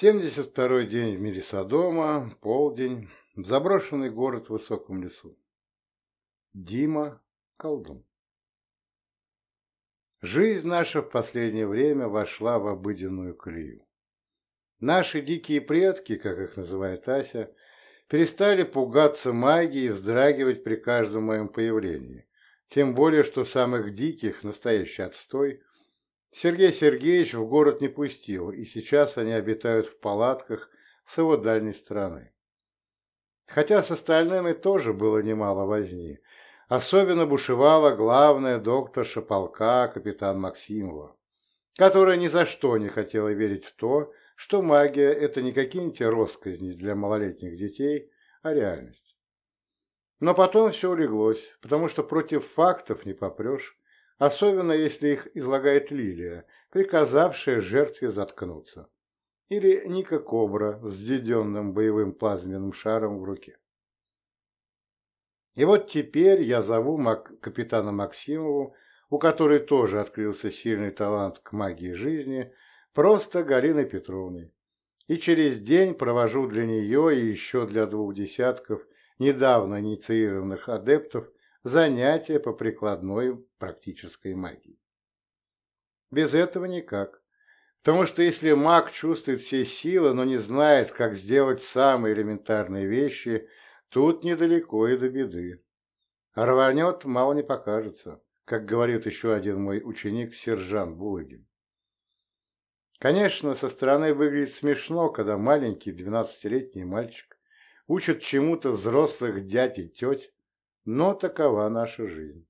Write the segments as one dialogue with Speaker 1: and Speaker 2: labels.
Speaker 1: Семьдесят второй день в мире Содома, полдень, заброшенный город в высоком лесу. Дима колдун. Жизнь наша в последнее время вошла в обыденную колею. Наши дикие предки, как их называет Ася, перестали пугаться магии и вздрагивать при каждом моем появлении. Тем более, что самых диких, настоящий отстой, Сергей Сергеевич в город не пустил, и сейчас они обитают в палатках с его дальней стороны. Хотя с остальными тоже было немало возни. Особенно бушевала главная докторша полка капитан Максимова, которая ни за что не хотела верить в то, что магия – это не какие-нибудь росказни для малолетних детей, а реальность. Но потом все улеглось, потому что против фактов не попрешь, особенно если их излагает Лилия, приказавшая жертве заткнуться, или Ника Кобра с взведенным боевым плазменным шаром в руке. И вот теперь я зову Мак капитана Максимову, у которой тоже открылся сильный талант к магии жизни, просто Галиной Петровной. И через день провожу для нее и еще для двух десятков недавно инициированных адептов занятия по прикладной практической магии. Без этого никак. Потому что если маг чувствует все силы, но не знает, как сделать самые элементарные вещи, тут недалеко и до беды. Рванет, мало не покажется, как говорит еще один мой ученик, сержант Булагин. Конечно, со стороны выглядит смешно, когда маленький двенадцатилетний мальчик учит чему-то взрослых дядь и теть, но такова наша жизнь.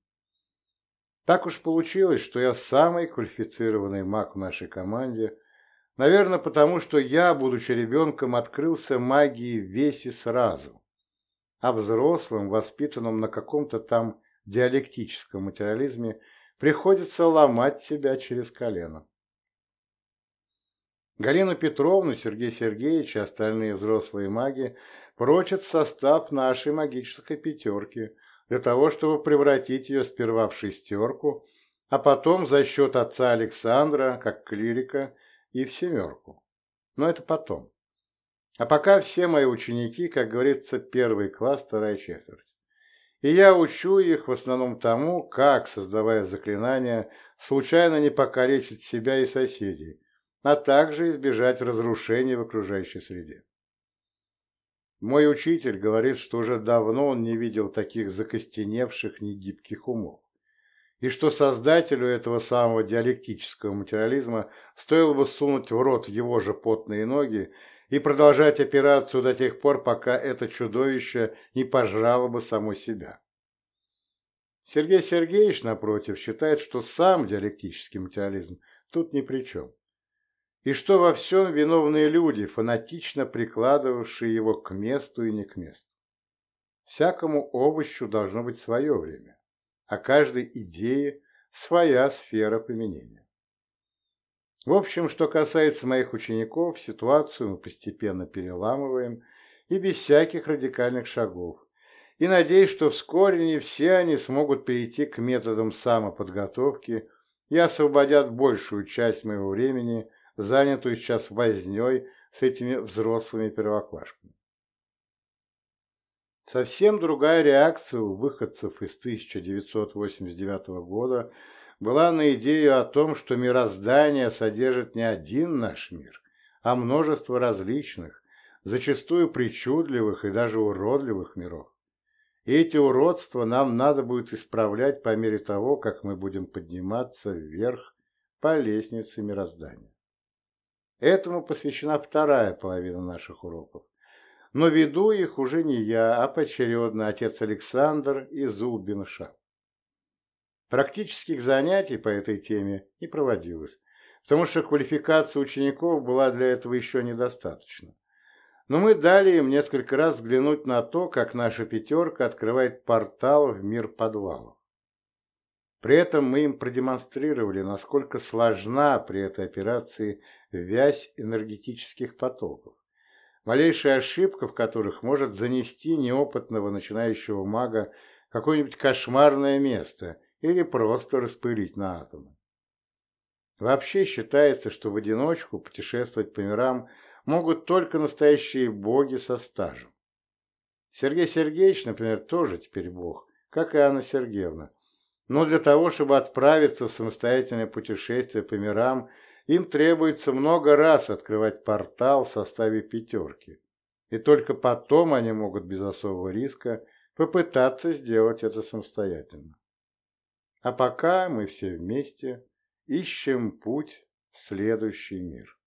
Speaker 1: Так уж получилось, что я самый квалифицированный маг в нашей команде, наверное, потому что я, будучи ребенком, открылся магии весь и сразу, а взрослым, воспитанным на каком-то там диалектическом материализме, приходится ломать себя через колено. Галину Петровну, Сергей Сергеевич и остальные взрослые маги прочат состав нашей магической пятерки – для того, чтобы превратить ее сперва в шестерку, а потом за счет отца Александра, как клирика, и в семерку. Но это потом. А пока все мои ученики, как говорится, первый класс, вторая четверть. И я учу их в основном тому, как, создавая заклинания, случайно не покалечить себя и соседей, а также избежать разрушений в окружающей среде. Мой учитель говорит, что уже давно он не видел таких закостеневших, негибких умов, и что создателю этого самого диалектического материализма стоило бы сунуть в рот его же потные ноги и продолжать операцию до тех пор, пока это чудовище не пожрало бы само себя. Сергей Сергеевич, напротив, считает, что сам диалектический материализм тут ни при чем и что во всем виновные люди, фанатично прикладывавшие его к месту и не к месту. Всякому овощу должно быть свое время, а каждой идее своя сфера применения. В общем, что касается моих учеников, ситуацию мы постепенно переламываем и без всяких радикальных шагов, и надеюсь, что вскоре не все они смогут перейти к методам самоподготовки и освободят большую часть моего времени – занятую сейчас возней с этими взрослыми первоклашками. Совсем другая реакция у выходцев из 1989 года была на идею о том, что мироздание содержит не один наш мир, а множество различных, зачастую причудливых и даже уродливых миров. И эти уродства нам надо будет исправлять по мере того, как мы будем подниматься вверх по лестнице мироздания. Этому посвящена вторая половина наших уроков. Но веду их уже не я, а поочередно отец Александр и Зулбин Ша. Практических занятий по этой теме не проводилось, потому что квалификация учеников была для этого еще недостаточна. Но мы дали им несколько раз взглянуть на то, как наша пятерка открывает портал в мир подвалов. При этом мы им продемонстрировали, насколько сложна при этой операции вязь энергетических потоков, малейшая ошибка в которых может занести неопытного начинающего мага какое-нибудь кошмарное место или просто распылить на атомы. Вообще считается, что в одиночку путешествовать по мирам могут только настоящие боги со стажем. Сергей Сергеевич, например, тоже теперь бог, как и Анна Сергеевна. Но для того, чтобы отправиться в самостоятельное путешествие по мирам, им требуется много раз открывать портал в составе пятерки. И только потом они могут без особого риска попытаться сделать это самостоятельно. А пока мы все вместе ищем путь в следующий мир.